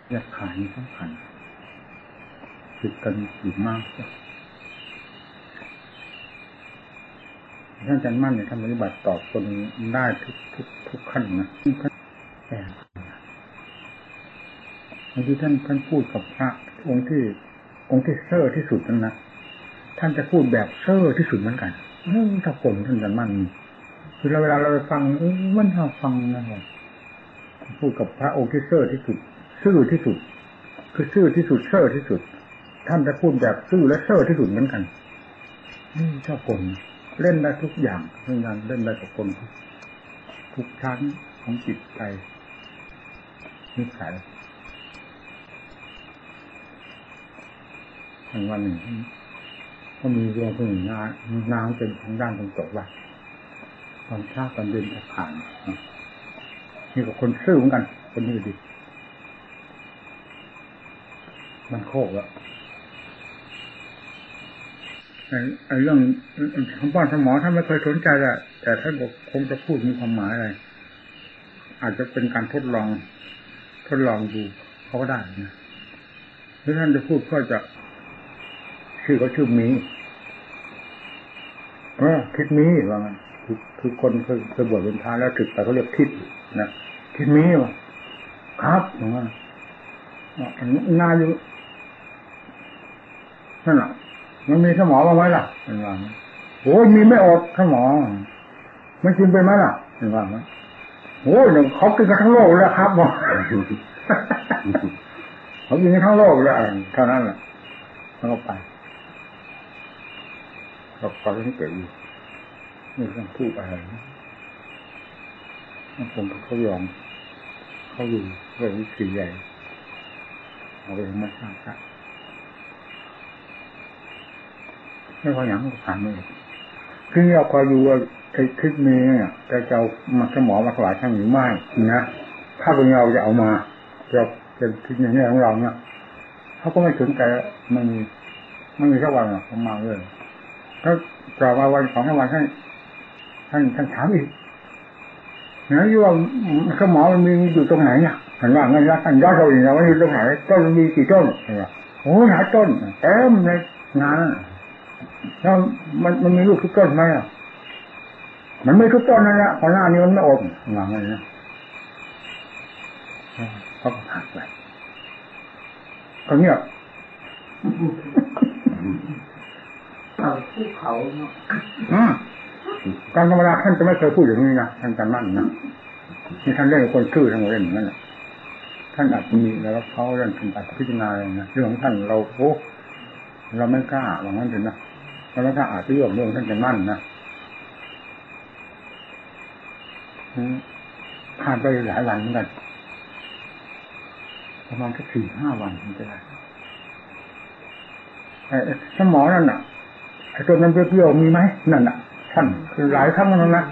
แยกขายสำคัญติดกันอยู่มากท่านอาจารย์มั่นเนี่ยท่านปฏิบัติต่อคนได้ทุกทุกทุกขั้นนะแต่บางทีท่านท่านพูดกับพระองค์ที่องค์ที่เซ่อที่สุดนั่นนะท่านจะพูดแบบเซ่อที่สุดเหมือนกันเออถ้าผมท่านอาจารย์มั่นคือเราเวลาเราฟังเออมันเราฟังนะครับพูดกับพระองค์ที่เซ่อที่สุด ซื่อที่สุด คือซื่อที่สุดเซ่อที่สุด ท่านจะพูดแบบซื่อและเซ่อที่สุดเหมือนกันนี่ชอบคนเล่นได้ทุกอย่างเล่นได้เล่นได้กับคนทุกชั้นของจิตใจนิสัยวันวันหนึ่งก็มีเรื่องพึ่งน้ำน้ำเป็นทางด้านตรงตกว่าตอนเช้าตอนเย็นจะผ่านนี่กับคนซื่อเหมือนกัน คนนี้ดี มันโคกอะไอ้เรื่องคำป้อนสมอท่านไม่เคยสนใจแหละแต่ท่านบอกคงจะพูดมีความหมายอะไร อาจจะเป็นการทดลอง ทดลองดูเขาก็ได้นะหรือท่านจะพูดก็จะชื่อเขาชื่อมีเออทิศมีว่างั้นคือคือคนเคยเคยบวชเป็นพระแล้วถึกแต่เขาเรียกทิศนะทิศมีวะครับอย่างนั้นนาอยู่ นั่นแหละมันมีสมองบ้างไหมล่ะเป็นว่าโอ้ยมีไม่อดสมองมันกินไปไหมล่ะเป็นว่าโอ้ยเขากินกันทั้งโลกแล้วครับบอกเขากินกันทั้งโลกแล้วเท่านั้นแหละแล้วก็ไปเราฟังให้เกิดอยู่นี่ต้องพูดอะไรผมเขายอมเขาอยู่เรื่องวิธีใหญ่เอาไปมาสร้างกัน ไม่พออย่างก็ผ่านมือคือเราคอยดูว่าไอ้คลิปนี้เนี่ยจะเอามาสมอมาถวายท่านหรือไม่นะถ้าเป็นเราจะเอามาจะเป็นคลิปนี้ของเราเนี่ยเขาก็ไม่สนใจมันมีไม่มีสักวันหรอกมาเลยถ้ากล่าวว่าวันสองวันท่านท่านท่านถามอีกนะอยู่ว่าสมอมันมีอยู่ตรงไหนอะเห็นว่างั้นแล้วท่านย้อนเราอีกนะว่าอยู่ตรงไหนต้นมีกี่ต้นเห็นว่าโอ้หลายต้นเต็มในงานแล้วมันมันมีลูกทุกต้นไหมอะมันไม่ทุกต้นนั่นแหละพอหน้านี้มันไม่อมหลังอะไรนะเขาก็ผ่านไปก็เงียบเขาที่เขาเนาะการธรรมดาท่านจะไม่เคยพูดอย่างนี้นะท่านการมั่นนะนี่ท่านเล่นคนชื่อทั้งหมดเล่นนั่นแหละท่านอาจจะมีแล้วเขาเรื่องทำการพิจารณาอะไรนะเรื่องของท่านเราโอ้เราไม่กล้าว่างั้นถึงนะ เราไม่กล้าอาจจะเรื่องเรื่องท่านจะมั่นนะผ่านไปหลายวันเหมือนกันประมาณแค่สี่ห้าวันถึงจะได้ไอ้สมอนั่นน่ะไอ้ตัวนั้นเปรี้ยวมีไหมนั่นน่ะท่านหลายครั้งแล้วนะ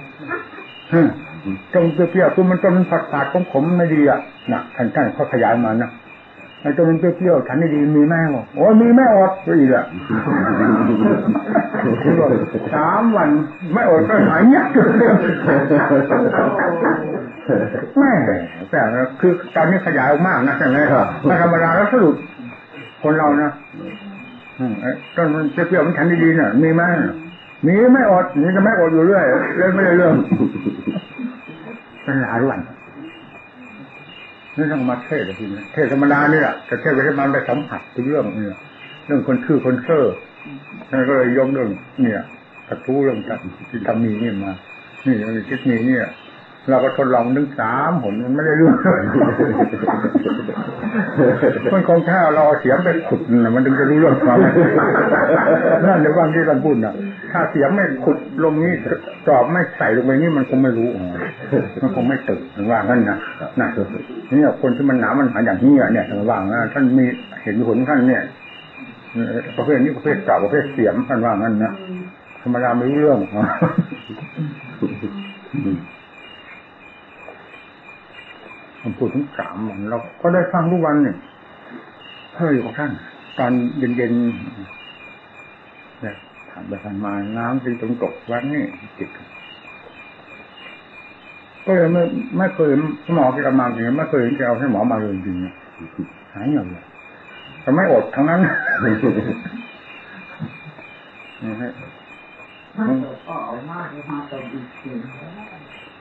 ตรงเปรี้ยวตัวมันตัวมันผัดผัดขมๆไม่ดีอะน่ะท่านท่านเขาขยายมานะ ไอ้ตัวมันเปรี้ยวฉันดีมีแม่บอกโอ้มีแม่อดก็อีกอะสามวันไม่อดก็หายยักเลยแม่แต่คือตอนนี้ขยายมากนะใช่ไหมถ้าธรรมดาแล้วสรุปคนเรานะต้นมันเปรี้ยวมันฉันดีๆน่ะ มีไหมมีไม่อดมีจะไม่อดอยู่เรื่อยเล่นไม่ได้เรื่องเป็นหลายวัน นี่ต้องมาเทศทีนี้เทศธรรมดานี่แหละแต่เทศไปให้มันไปสัมผัสถึงเรื่องเนี่ยเรื่องคนชื่อคนเซ่อนั่นก็เลยยกเรื่อง เนี่ยกระทู้เรื่องที่ทำมีนี่มา นี่เรื่องคิดมีเนี่ย เราก็ทดลองถึงสามหนมันไม่ได้เรื่องมันคงแค่เราเสียงไปขุดนะมันถึงจะรู้เรื่องความนั่นในวันที่ท่านพูดนะถ้าเสียงไม่ขุดลงนี้จอบไม่ใส่ลงไปนี่มันคงไม่รู้มันคงไม่ตื่นว่างั้นนะน่ะนี่คนที่มันหนามันหาอย่างนี้เนี่ยว่างนะท่านมีเห็นผลท่านเนี่ยประเภทนี้ประเภทเก่าประเภทเสียมท่านว่างั้นนะธรรมดาไม่รู้เรื่อง ผมพูดถึงสามวันเราก็ได้ฟังทุกวันเนี่ยเฮ้ยของท่านตอนเย็นๆเนี่ยผ่านไปผ่านมาน้ำที่ตรงตกวันนี่จิตก็เลยไม่ไม่เคยหมอที่กำมาอย่างนี้ไม่เคยจะเอาให้หมอมาเลยจริงๆหายเหนื่อยแต่ไม่อดทั้งนั้นมันก็ออกมามาตรงอีกที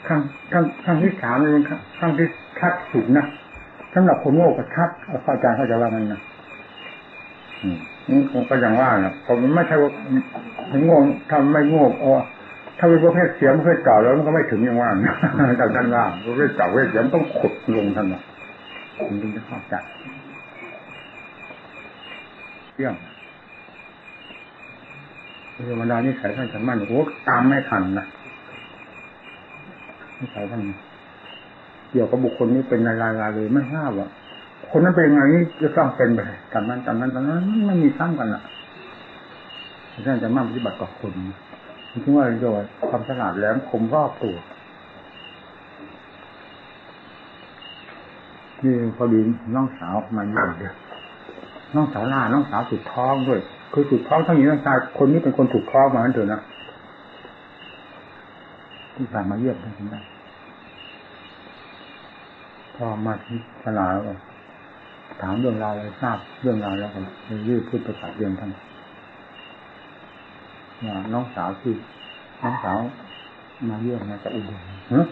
ครั้งครั้งครั้งที่สามเลยครั้งที่ ชัดสุดนะสำหรับคนโง่กับชัดอาจารย์เขาจะว่ามันนะนี่ก็อย่างว่านะผมไม่ใช่ว่าโง่ทำไม่โง่อ๋อถ้าเป็นประเภทเสียงประเภทเก่าแล้วมันก็ไม่ถึงอย่างว่านะแต่ท่านว่าประเภทเก่าประเภทเสียงต้องขุดลงท่านนะมันถึงจะเข้าใจเรื่องธรรมดานี่ใส่ท่านสมั่นโอ้ตามไม่ทันนะนี่ใส่ท่าน เกี่ยวกับบุคคลนี้เป็นรายรายเลยไม่ทราบว่าคนนั้นเป็นยังไงนี่จะต้องเป็นไปตามนั้นตามนั้นตามนั้นไม่มีซ้ำกันอะท่านจะมั่นปฏิบัติกับคนถึงว่าโดยความฉลาดแหลมคมรอบตัวนี่พอดีน้องสาวมาเยี่ยมเดียวน้องสาวล่าน้องสาวสุดท้องด้วย คือถูกท้องทั้งหญิงทั้งชายคนนี้เป็นคนถูกท้องมาเถอะนะที่ผ่านมาเยี่ยมท่านได้ พอมาที่สลาแล้วถามเรื่องราวอะไรทราบเรื่องราวแล้วก็ยืดพูดประกาเรียนท่านน้องสาวที่น้องสาวมาเยี่ยมมาจากอุบลฮะ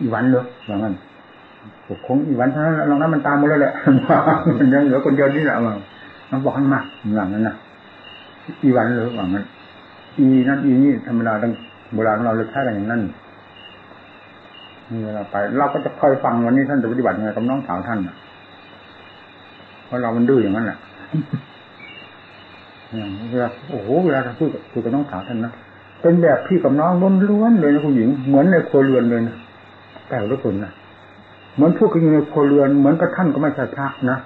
อีวันเลยออย่างนั้นคงอีวันเท่านั้นลองนั้นมันตามมาแล้วแหละมันยังเหลือคนเดียวนี่แหละมันบอกให้มาหลังนั้นนะอีวันหรือหลังนั้นอีนั่นอีนี่ธรรมดาตั้งโบราณเราเลยใช้กันอย่างนั้น นี่เวลาไป เราก็จะคอยฟังวันนี้ท่านจะปฏิบัติยังไงกับน้องสาวท่านเพราะเรามันดื้ออย่างนั้นแหละเวลาโอ้โหเวลาพูดกับคุยกับน้องสาวท่านนะเป็นแบบพี่กับน้องล้วนๆเลยนะคุณหญิง เหมือนในครัวเรือนเลยนะแต่ละคนนะเหมือนพูดกันอยู่ในครัวเรือน เหมือนกับท่านก็ไม่ใช่พระนะ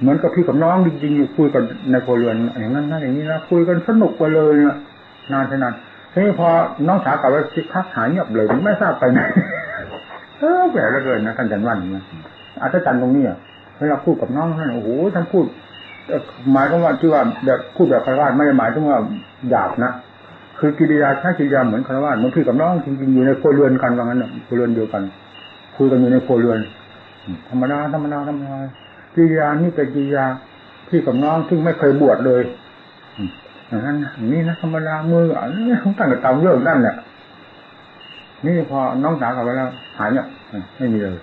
เหมือนกับพี่กับน้องจริงๆคุยกันในครัวเรือนอย่างนั้นนั่นอย่างนี้นะคุยกันสนุกไปเลยนะนานขนาด ทีนี้พอน้องสาวกลับไปคิดคักหายเงียบเลยไม่ทราบไปไหนเออแปลกเหลือเกินนะท่านจันวันนะอาจารย์ตรงนี้อะเวลาพูดกับน้องท่านโอ้โหท่านพูดหมายถึงว่าที่ว่าแบบพูดแบบคารวะไม่ได้หมายถึงว่าหยาบนะคือกิริยาใช้กิริยาเหมือนคารวะเหมือนพี่กับน้องจริงๆอยู่ในครัวเรือนกันว่างั้นครัวเรือนเดียวกันคุยกันอยู่ในครัวเรือนธรรมดาธรรมดาธรรมดากิริยานี่เป็นกิริยาพี่กับน้องซึ่งไม่เคยบวชเลย นั้นนี่นะธรรมดามืออะต้องตั้งแต่ตามเรื่องนั่นแหละนี่พอน้องสาวกลับไปแล้วหายเนี่ยไม่มีเลย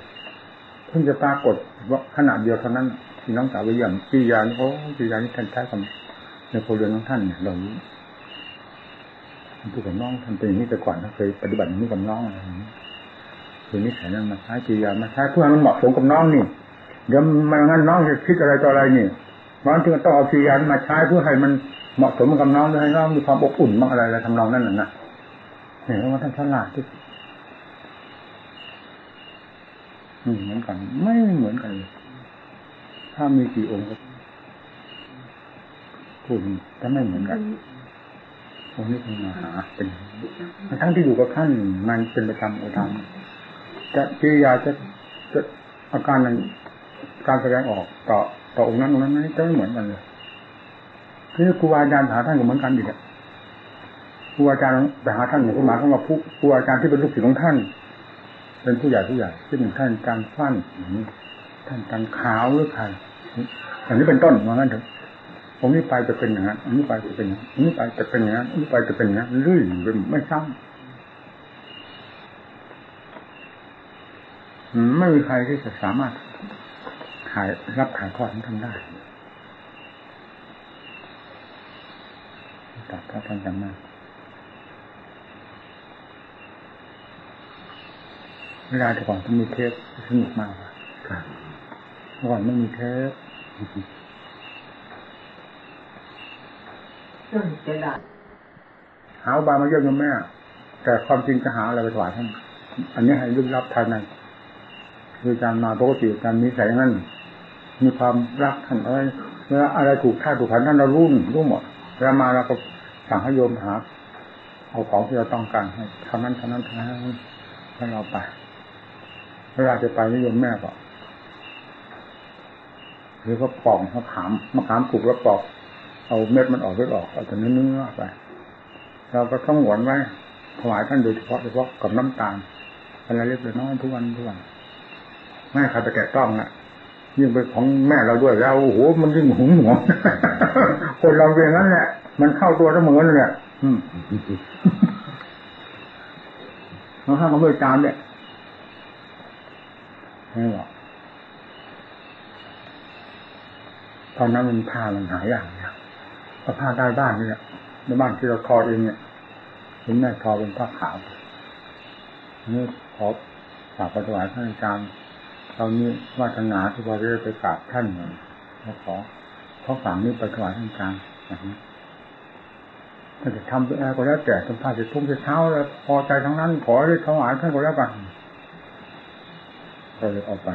เพิ่งจะปรากฏว่าขนาดเดียวเท่านั้นที่น้องสาวไปอย่างกิริยาโอ้กิริยานี่ท่านใช้กับในโพเรือนของท่านเนี่ยเราพูดกับน้องท่านเป็นอย่างนี้แต่ก่อนท่านเคยปฏิบัติอย่างนี้กับน้องอะไรอย่างนี้คือนิสัยนั้นมาใช้กิริยามาใช้เพื่อมันเหมาะสมกับน้องนี่เดี๋ยวมันงั้นน้องจะคิดอะไรต่ออะไรนี่มันจึงต้องเอากิริยามาใช้เพื่อให้มัน เหมาะสมกับน้องให้น้องมีความอบอุ่นบ้างอะไรอะไรทำนองนั้นน่ะเห็นว่าท่านฉลาดที่เหมือนกัน ไม่เหมือนกันเลยถ้ามีกี่องค์ก็พูดแต่ไม่เหมือนกันองค์นี้เป็นมหาเป็นทั้งที่อยู่กับท่านมันเป็นประจำประจำจะกิริยาจะจะอาการนั้นการแสดงออกต่อต่อองค์นั้นองค์นั้นจะไม่เหมือนกันเลย คือครูอาจารย์หาท่านก็เหมือนกันอีกครูอาจารย์ไปหาท่านหมายความว่าผู้ครูอาจารย์ที่เป็นลูกศิษย์ของท่าน เป็นผู้ใหญ่ผู้ใหญ่ที่เป็นท่านการฟันอย่างนี้ท่านการขาวหรือใครอย่างนี้เป็นต้นว่างั้นเถอะผมนี้ไปจะเป็นอย่างนั้นอันนี้ไปจะเป็นอย่างนี้ไปจะเป็นอย่างนั้นอันนี้ไปจะเป็นอย่างนั้นเรื่อยไม่ซ้ำไม่มีใครที่จะสามารถถ่ายรับถ่ายทอดทำได้ ตัดพระท่านจำมาเวลาแต่ก่อนต้องมีเทปสนุกมากครับเมื่อก่อนไม่มีเทปจะได้หาบามาเยี่ยมแม่ แต่ความจริงจะหาอะไรไปถวายท่าน อันนี้ให้ลึกลับภายในคือการมาปกติการมีใส่นั้นมีความรักท่านอะไรเวลาอะไรถูกท่าถูกขันท่านเรารุ่นรู้หมดเวลามาเราก็ สั่งให้โยมหา เอาของที่เราต้องการให้เท่านั้นเท่านั้นเท่านั้นให้เราไปเวลาจะไปนิยมแม่ก็หรือก็ปอกมะขามมะขามปลูกแล้วปอก เอาเม็ดมันออกเม็ดออกเอาแต่เนื้อไป เราก็ต้องหวนไว้ถวายท่านโดยเฉพาะเฉพาะกับน้ำตาลอะไรเล็กน้อยทุกวันทุกวันไม่ใครไปแตะต้องอะยิ่งเป็นของแม่เราด้วยแล้วโอ้โหมันยิ่งหงหวงคนเราเป็นงั้นแหละ มันเข้าตัวเสมอเลยเนี่ยอืมเราห้ามมาเมื่อจานเนี่ยไม่หรอกตอนนั้นมันผ้ามันหายอย่ากเนี่ยก็ผ้าได้บ้านนี่แหละในบ้านที่เราทอเองเนี่ยเห็นแม่ทอเป็นผ้าขาวนี่ขอฝากไปถวายท่านอาจารย์เรานี้วาสนาที่พอได้ไปกราบท่านเราขอขอฝากนี้ไปถวายท่านอาจารย์อย่างนี้ ถ้าจะทำอะไรก็แล้วแต่ทำผ้าจะทุ่งจะเช้าแล้วพอใจทั้งนั้นขอได้ถวายท่านก็แล้วกันก็เลยออกไป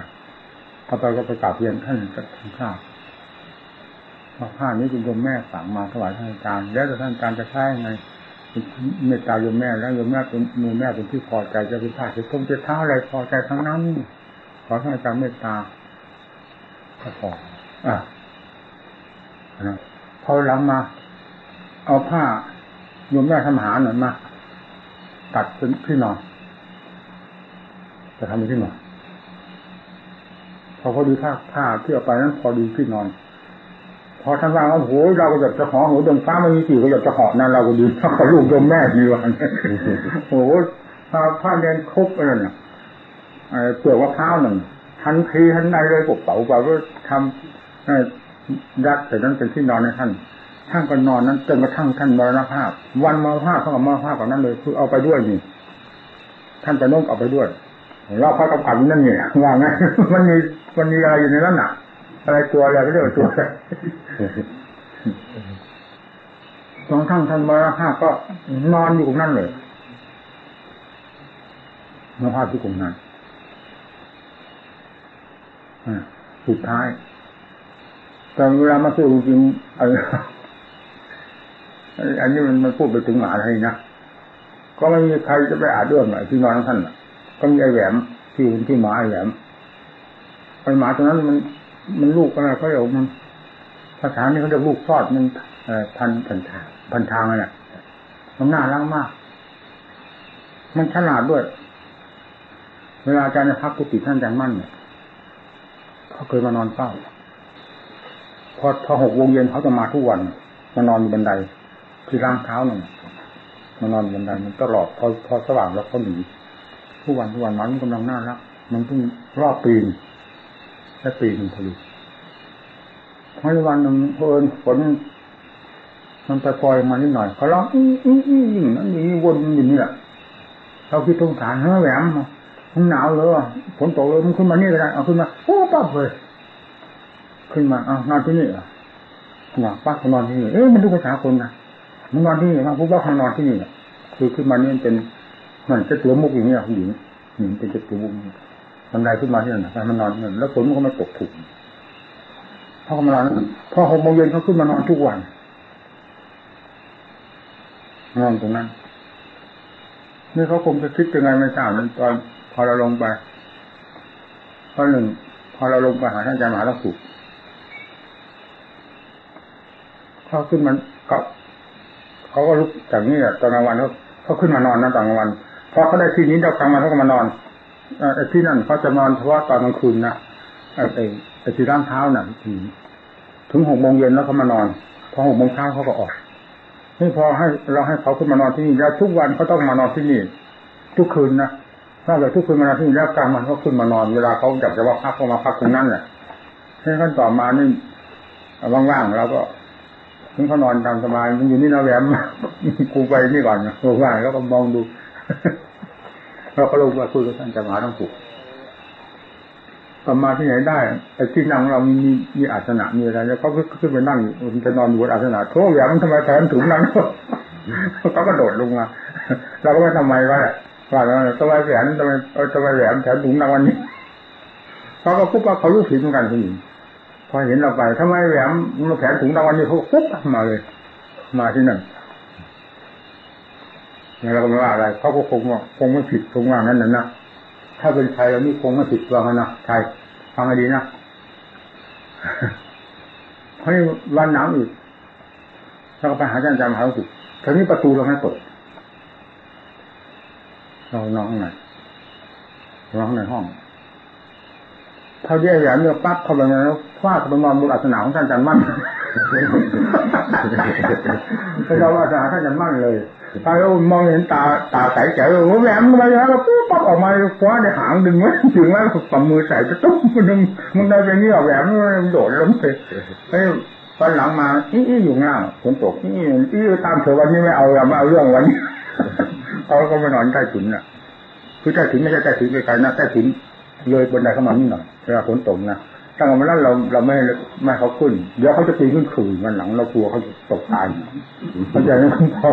พอไปก็ไปกราบเรียนท่านจะทำข้าวผ้านี้คุณโยมแม่สั่งมาถวายท่านอาจารย์แล้วท่านอาจารย์จะใช้ยังไงเมตตาโยมแม่แล้วโยมแม่เป็นมือแม่เป็นที่พอใจจะเป็นผ้าจะทุ่งจะเท้าอะไรพอใจทั้งนั้น ขอท่านอาจารย์เมตตาก็พออะพอหลังมา เอาผ้าโยมแม่ทำหาหน่อยมาตัดเป็นที่นอนจะทำเป็นที่นอนพอพอดีผ้าผ้าที่เอาไปนั้นพอดีที่นอน พอท่านว่าโอ้โหเราก็อยากจะหอหัวดวงฟ้าไม่มีสี่ก็อยากจะหอนั่นเราก็ดีถ้าเขาลูกโยมแม่ดีวันโอ้โหผ้าผ้าเรียนครบอะไรเนี่ยเปลือกมะพร้าวหนึ่งทันทีทันใดเลยปกเป๋าไปก็ทำยัดแต่นั้นเป็นที่นอนในท่าน ท่านก็นอนนั้นจนกระทั่งท่านมรณภาพ วันมรณภาพเขากับมรณภาพก่อนนั้นเลยคือเอาไปด้วยนี่ ท่านไปน้องเอาไปด้วยเราพระกำกับนั่นนี่ว่าไงมันมีมันมีอะไรอยู่ในนั้นหนักอะไรตัวอะไรก็เรียกว่าตัวตองทั้งท่านมรณภาพก็นอนอยู่ตรงนั้นเลยมรณภาพที่ตรงนั้นสุดท้ายแต่เวลามาสู้จริงๆ อันนี้มันมันพูดไปถึงหมาอะไรนะก็ไม่มีใครจะไปอานเรื่องหนที่นอนท่านก็มีไอ้แหวมที่ที่หมาไอ้แหวมไอ้หมาตัวนั้นมันมันลูกอะไรเขาเรียกมันภาษานี้เขาเรียกลูกซอดมันพันพันทางพันทางอะไรมันน่ารักมาก มันฉลาดด้วย เวลาอาจารย์พักกุฏิท่านอาจารย์มั่นเนี่ยเขาเคยมานอนเฝ้าพอพอหกวงเย็นเขาจะมาทุกวันมานอนอยู่บันได ที่ร่างเท้าหนึ่งมานอนบันไดมันตลอดพอพอสว่างแล้วเขาหนีทุกวันทุกวันมันกำลังน่ารักมันเพิ่งรอบปีนแค่ปีนึงพอดีพอวันหนึ่งเพลินฝนมันไปปล่อยมานิดหน่อยเขาร้องอี้อี้อี้นั่นนี่วนอยู่นี่แหละเราคิดตรงฐานเฮ้ยแหวมมันหนาวเลยฝนตกเลยมันขึ้นมานี่ก็ได้เอาขึ้นมาโอ้ปั๊บเลยขึ้นมาเอานอนที่นี่อะหนักปั๊บนอนที่นี่เอ๊ะมันดูภาษาคนนะ มันนอนที่นี่มาพูดว่าเขานอนที่นี่คือขึ้นมานี่เป็นมันจะตัวมุกอย่างนี้ผู้หญิงหญิงเป็นจะตัวมุกบันไดขึ้นมาที่นั่นมันนอนนั่นแล้วฝนมันก็ม่ตกถูกพอเขามานอนพอหกโมงเย็นเขาขึ้นมานอนทุกวันนอนตรงนั้นนี่เขาคงจะคิดยังไงไม่ทราบตอน พอเราลงไปข้อหนึ่งพอเราลงไปหาท่านอาจารย์มหาลักษุเขาขึ้นมันเขา เขาก็ลุกจากนี้แหละตอนกลางวันเขาเขาขึ้นมานอนนะตอนกลางวันพอเขาได้ที่นี้เดียวกลางวันเขาก็มานอนไอ้ที่นั่นเขาจะนอนเฉพาะตอนกลางคืนนะไอ้ไอ้ที่ร่างเท้าน่ะถึงหกโมงเย็นแล้วเขามานอน พอหกโมงเช้าเขาก็ออกนี่พอให้เราให้เขาขึ้นมานอนที่นี่แล้วทุกวันเขาต้องมานอนที่นี่ทุกคืนนะนอกจากทุกคืนมานอนที่นี่แล้วกลางวันเขาขึ้นมานอน เวลาเขาอยากจะว่าพักเขามาพักตรงนั้นแหละให้ขั้นต่อมานี่ว่างๆเราก็ ถึงเขานอนตามสบายมันอยู่นี่นะแหวมกูไปนี่ก่อนว่าแล้วก็มองดูเราก็ลงมาคุยกับท่านจะมาต้องผูกต่อมาที่ไหนได้ไอ้ที่นั่งเรามีมีอาสนะมีอะไรแล้วเขาขึ้นไปนั่งมันจะนอนอยู่บนอาสนะโทษแหวมทำไมแถมถุงนั่งเขาก็โดดลงมาเราก็ไม่ทำไมวะว่าแล้วทำไมแหวนทำไมทำไมแหวนแถมถุงนั่งวันนี้เขาก็ปุ๊บว่าเขารู้ผิดเหมือนกันคุณหญิง พอเห็นเราไปทำไมแหวนมาแถมถุงนั่งวันนี้เขาปุ๊บมาเลย มาที่นั่นเราก็ไม่ว่าอะไรเขาก็คงว่าคงไม่ผิดคงว่างั้นนะนะถ้าเป็นใครเรานี่คงไม่ผิดว่างั้นนะใครฟังให้ดีนะเพราะวันหนาวอีกเราก็ไปหาอาจารย์จำหาสุดทีนี้ประตูเราไม่เปิดเราน้องไหนน้องในห้อง เท่าที่ไอ้แหวนเนี่ยปั๊บเข้าไปแล้วฟาดไปนอนบนอัศนาของท่านจารย์มั่นเราอาสนาท่านจารย์มั่นเลยตาเรามองเห็นตาตาใสแจ๋วแหวนทำไมแล้วปุ๊บปั๊บออกมาคว้าในหางดึงไว้ถึงแล้วปั๊มมือใส่จะตุ้มมึงมึงได้เป็นนี่แหวมโดดลงไปไอ้ตอนหลังมาอี้อยู่ง่างฝนตกอี้อี้ตามเถอวันนี้ไม่เอาไม่เอาเรื่องวันนี้เขาก็ไปนอนใต้ถุนน่ะ คือใต้ถุนไม่ใช่ใต้ถุนไกลๆนะใต้ถุน เลยบนไดเข้ามานิดหน่อยเวลาฝนตกนะถ้าเราไม่นั้นเราเราไม่ไม่เขาขึ้นเดี๋ยวเขาจะปีนขึ้นขื่นมันหลังเรากลัวเขาตกตายเข้าใจไหมคุณพ่อ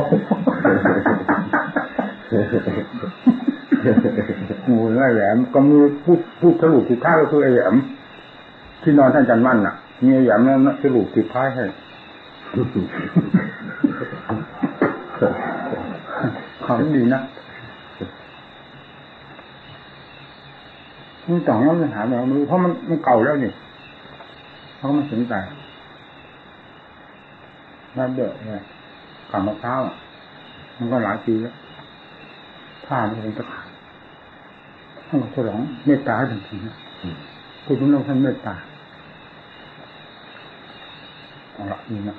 งูไอ้แหลมก็มีพูดพูดสรุปสุดท้ายก็คือไอ้แหลมที่นอนท่านจันมั่นน่ะ มีไอ้แหลมนั้นสรุปสุดท้ายให้ของดีนะ นี่ต่องนั้นมันหาแบบมือเพราะมันมันเก่าแล้วนี่เขาไม่สนใจนั่นเดือดเลยขังมะพร้าวมันก็หลายปีแล้วผ้ามันคงจะขาดท่านฉลองเมตตาจริงๆนะพูดถึงเรื่องท่านเมตตาเอาละนี่นะ